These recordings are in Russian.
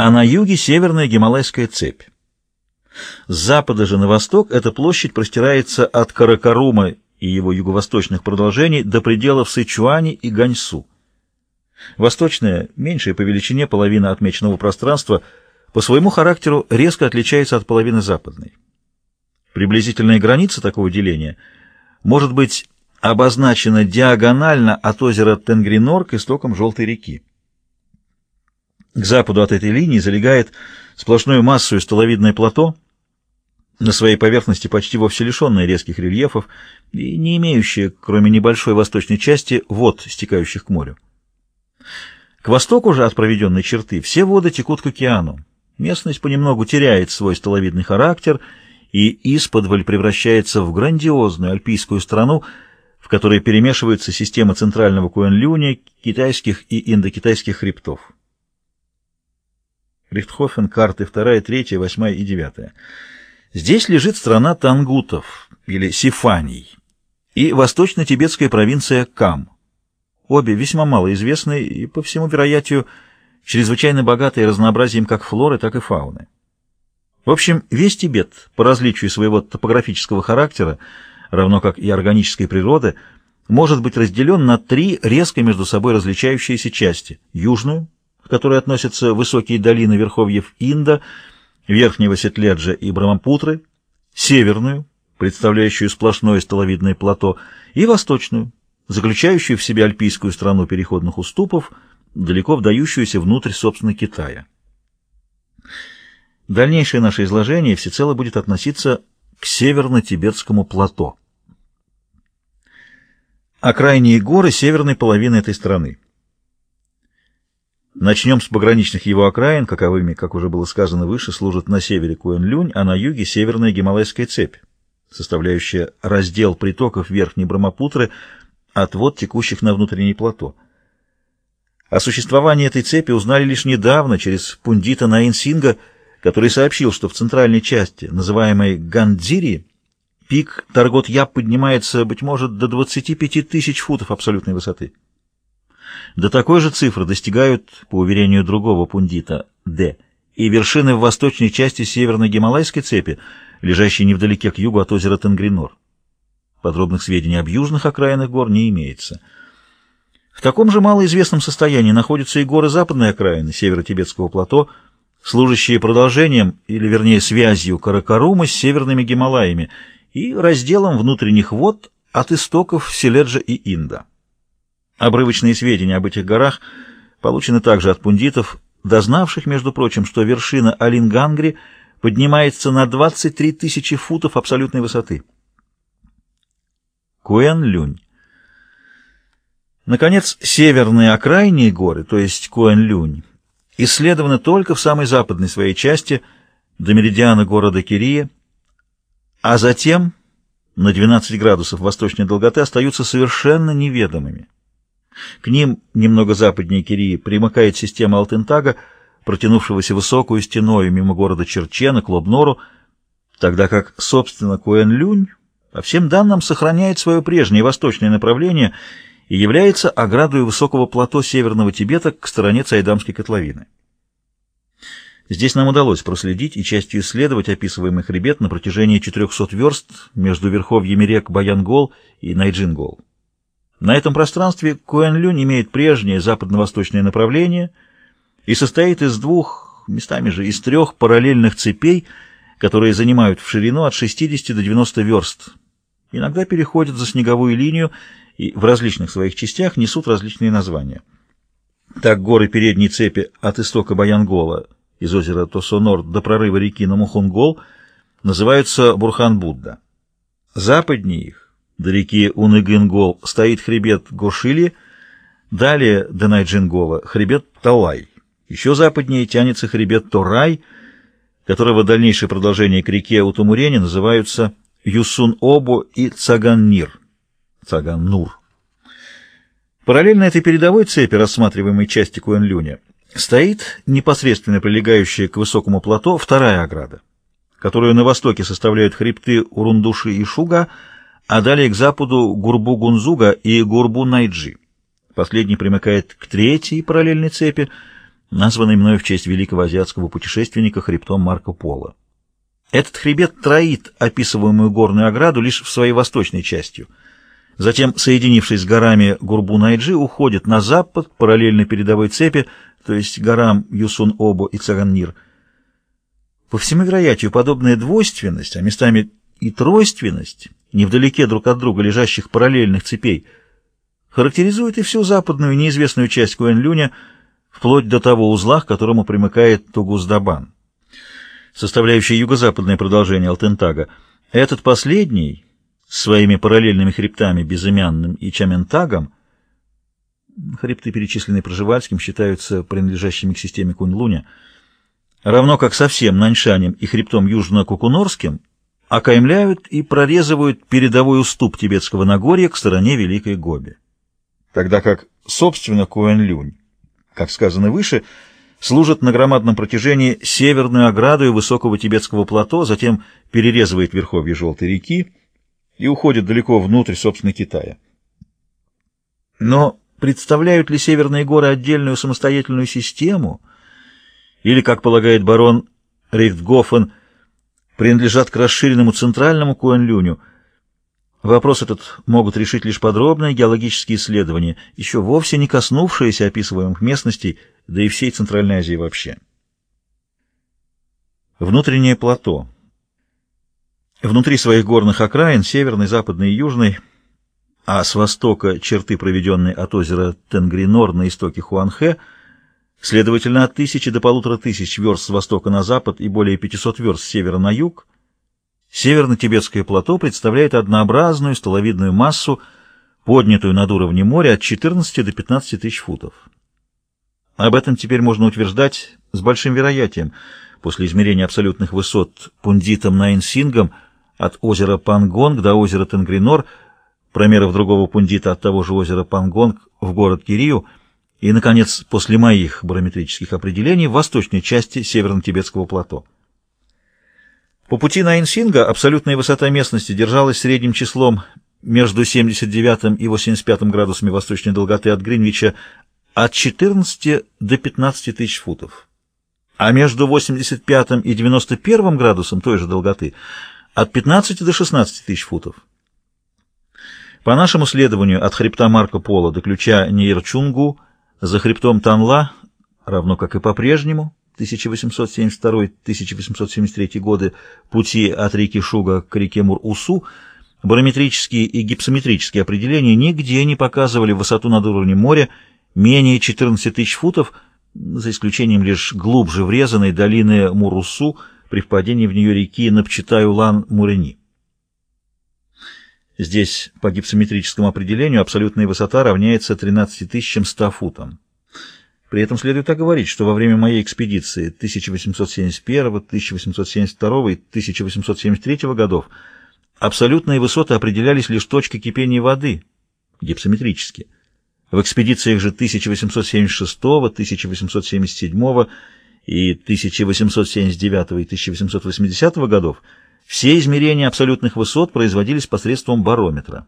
а на юге северная Гималайская цепь. С запада же на восток эта площадь простирается от Каракарума и его юго-восточных продолжений до пределов Сычуани и Ганьсу. Восточная, меньшая по величине половина отмеченного пространства, по своему характеру резко отличается от половины западной. Приблизительная граница такого деления может быть обозначена диагонально от озера Тенгринор к истокам Желтой реки. К западу от этой линии залегает сплошную массу столовидное плато, на своей поверхности почти вовсе лишенное резких рельефов и не имеющее, кроме небольшой восточной части, вод, стекающих к морю. К востоку же от проведенной черты все воды текут к океану. Местность понемногу теряет свой столовидный характер и исподволь превращается в грандиозную альпийскую страну, в которой перемешиваются системы центрального Куэн-Люня, китайских и индокитайских хребтов. Рихтхофен, карты 2, 3, 8 и 9. Здесь лежит страна тангутов, или сифаний, и восточно-тибетская провинция Кам. Обе весьма малоизвестны и, по всему вероятию, чрезвычайно богатые разнообразием как флоры, так и фауны. В общем, весь Тибет, по различию своего топографического характера, равно как и органической природы, может быть разделен на три резко между собой различающиеся части – южную – которой относятся высокие долины верховьев Инда, Верхнего Сетледжа и Брамапутры, северную, представляющую сплошное столовидное плато, и восточную, заключающую в себе альпийскую страну переходных уступов, далеко вдающуюся внутрь, собственно, Китая. Дальнейшее наше изложение всецело будет относиться к северно-тибетскому плато. Окрайние горы северной половины этой страны. Начнем с пограничных его окраин, каковыми, как уже было сказано выше, служат на севере Куэн-Люнь, а на юге северная Гималайская цепь, составляющая раздел притоков Верхней Брамапутры от вод, текущих на внутренней плато. О существовании этой цепи узнали лишь недавно через пундита Наин Синга, который сообщил, что в центральной части, называемой Гандзири, пик Таргот-Яб поднимается, быть может, до 25 тысяч футов абсолютной высоты. До такой же цифры достигают, по уверению другого пундита, Д, и вершины в восточной части северной Гималайской цепи, лежащей невдалеке к югу от озера Тенгринор. Подробных сведений об южных окраинах гор не имеется. В таком же малоизвестном состоянии находятся и горы западной окраины северо-тибетского плато, служащие продолжением, или вернее связью Каракарума с северными Гималаями и разделом внутренних вод от истоков Селеджа и Инда. Обрывочные сведения об этих горах получены также от пундитов, дознавших, между прочим, что вершина Алингангри поднимается на 23 тысячи футов абсолютной высоты. Куэн-Люнь. Наконец, северные окраинные горы, то есть Куэн-Люнь, исследованы только в самой западной своей части, до меридиана города Кирия, а затем на 12 градусов восточной долготы остаются совершенно неведомыми. К ним, немного западнее Кирии, примыкает система Алтентага, протянувшегося высокую стеной мимо города Черчена к Лобнору, тогда как, собственно, Куэн-Люнь, по всем данным, сохраняет свое прежнее восточное направление и является оградой высокого плато Северного Тибета к стороне Цайдамской котловины. Здесь нам удалось проследить и частью исследовать описываемый хребет на протяжении 400 верст между верховьями рек Баянгол и Найджингол. На этом пространстве Куэн-Люнь имеет прежнее западно-восточное направление и состоит из двух, местами же из трех параллельных цепей, которые занимают в ширину от 60 до 90 верст. Иногда переходят за снеговую линию и в различных своих частях несут различные названия. Так горы передней цепи от истока Баянгола из озера Тосонор до прорыва реки Намухунгол называются Бурхан-Будда. Западнее их до реки Уныгынгол стоит хребет Гошили, далее до Найджингола хребет Талай. Еще западнее тянется хребет Торай, которого дальнейшее продолжение к реке Утумурени называются Юсун-Обу и Цаган-Нир. Цаган-Нур. Параллельно этой передовой цепи, рассматриваемой части Куэн-Люня, стоит непосредственно прилегающая к высокому плато вторая ограда, которую на востоке составляют хребты Урундуши и Шуга, а далее к западу Гурбу-Гунзуга и Гурбу-Найджи. Последний примыкает к третьей параллельной цепи, названный мною в честь великого азиатского путешественника хребтом Марко Поло. Этот хребет троит описываемую горную ограду лишь в своей восточной частью. Затем, соединившись с горами Гурбу-Найджи, уходит на запад, параллельно передовой цепи, то есть горам Юсун-Обо и Цаганнир. По всему вероятию, подобная двойственность, а местами и тройственность, невдалеке друг от друга лежащих параллельных цепей, характеризует и всю западную неизвестную часть Куэн-Люня, вплоть до того узла, к которому примыкает Тугуздабан составляющий юго-западное продолжение Алтентага. Этот последний, своими параллельными хребтами Безымянным и Чаментагом, хребты, перечисленные Проживальским, считаются принадлежащими к системе Кунь-Луня, равно как со всем Наньшанем и хребтом Южно-Кукунорским, окаймляют и прорезывают передовой уступ Тибетского Нагорья к стороне Великой Гоби. Тогда как, собственно, Куэн-Люнь, как сказано выше, служит на громадном протяжении северную ограду высокого тибетского плато, затем перерезывает верховье Желтой реки и уходит далеко внутрь, собственно, Китая. Но представляют ли северные горы отдельную самостоятельную систему, или, как полагает барон Рейхтгофен, принадлежат к расширенному центральному Куанлюню – Вопрос этот могут решить лишь подробные геологические исследования, еще вовсе не коснувшиеся описываемых местностей, да и всей Центральной Азии вообще. Внутреннее плато. Внутри своих горных окраин, северной, западной и южной, а с востока черты, проведенные от озера Тенгринор на истоке Хуанхэ, следовательно, от тысячи до полутора тысяч верст с востока на запад и более 500 верст с севера на юг, Северно-Тибетское плато представляет однообразную столовидную массу, поднятую над уровнем моря от 14 до 15 тысяч футов. Об этом теперь можно утверждать с большим вероятием после измерения абсолютных высот пундитом Наин-Сингом от озера Пангонг до озера Тенгринор, промеров другого пундита от того же озера Пангонг в город Кирию и, наконец, после моих барометрических определений в восточной части Северно-Тибетского плато. По пути на Инсинга абсолютная высота местности держалась средним числом между 79 и 85 градусами восточной долготы от Гринвича от 14 до 15 тысяч футов, а между 85 и 91 градусом той же долготы от 15 до 16 тысяч футов. По нашему следованию от хребта Марко Поло до ключа Нейрчунгу за хребтом Танла, равно как и по-прежнему, 1872-1873 годы пути от реки Шуга к реке Мур-Усу, барометрические и гипсометрические определения нигде не показывали высоту над уровнем моря менее 14 тысяч футов, за исключением лишь глубже врезанной долины Мурусу при впадении в нее реки Напчитай-Улан-Мурени. Здесь по гипсометрическому определению абсолютная высота равняется 13 100 футам. При этом следует оговорить, что во время моей экспедиции 1871, 1872 и 1873 годов абсолютные высоты определялись лишь точкой кипения воды, гипсометрически. В экспедициях же 1876, 1877 и 1879 и 1880 годов все измерения абсолютных высот производились посредством барометра.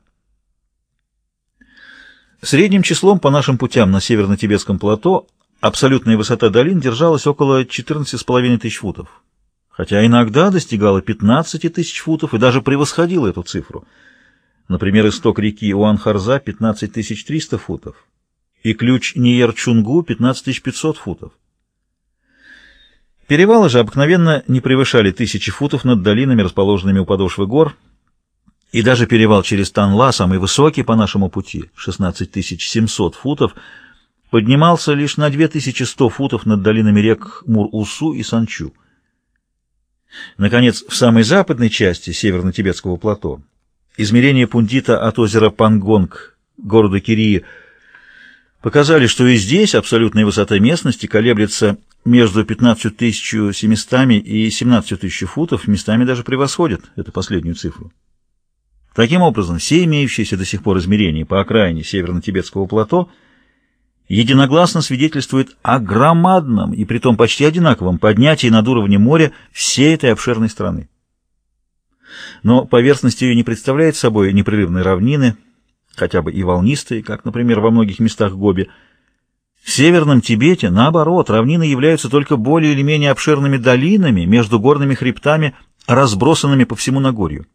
Средним числом по нашим путям на северно-тибетском плато абсолютная высота долин держалась около 14,5 тысяч футов, хотя иногда достигала 15 тысяч футов и даже превосходила эту цифру. Например, исток реки Уанхарза 15 300 футов и ключ Ниерчунгу 15 500 футов. Перевалы же обыкновенно не превышали тысячи футов над долинами, расположенными у подошвы гор, и даже перевал через Танла, самый высокий по нашему пути, 16 700 футов, поднимался лишь на 2100 футов над долинами рек Мур-Усу и Санчу. Наконец, в самой западной части северно-тибетского плато измерения пундита от озера Пангонг, города Кирии, показали, что и здесь абсолютная высота местности колеблется между 15 700 и 17 тысяч футов, местами даже превосходит эту последнюю цифру. Таким образом, все имеющиеся до сих пор измерения по окраине северно-тибетского плато единогласно свидетельствуют о громадном и притом почти одинаковом поднятии над уровнем моря всей этой обширной страны. Но поверхность ее не представляет собой непрерывной равнины, хотя бы и волнистой, как, например, во многих местах Гоби. В Северном Тибете, наоборот, равнины являются только более или менее обширными долинами между горными хребтами, разбросанными по всему Нагорью.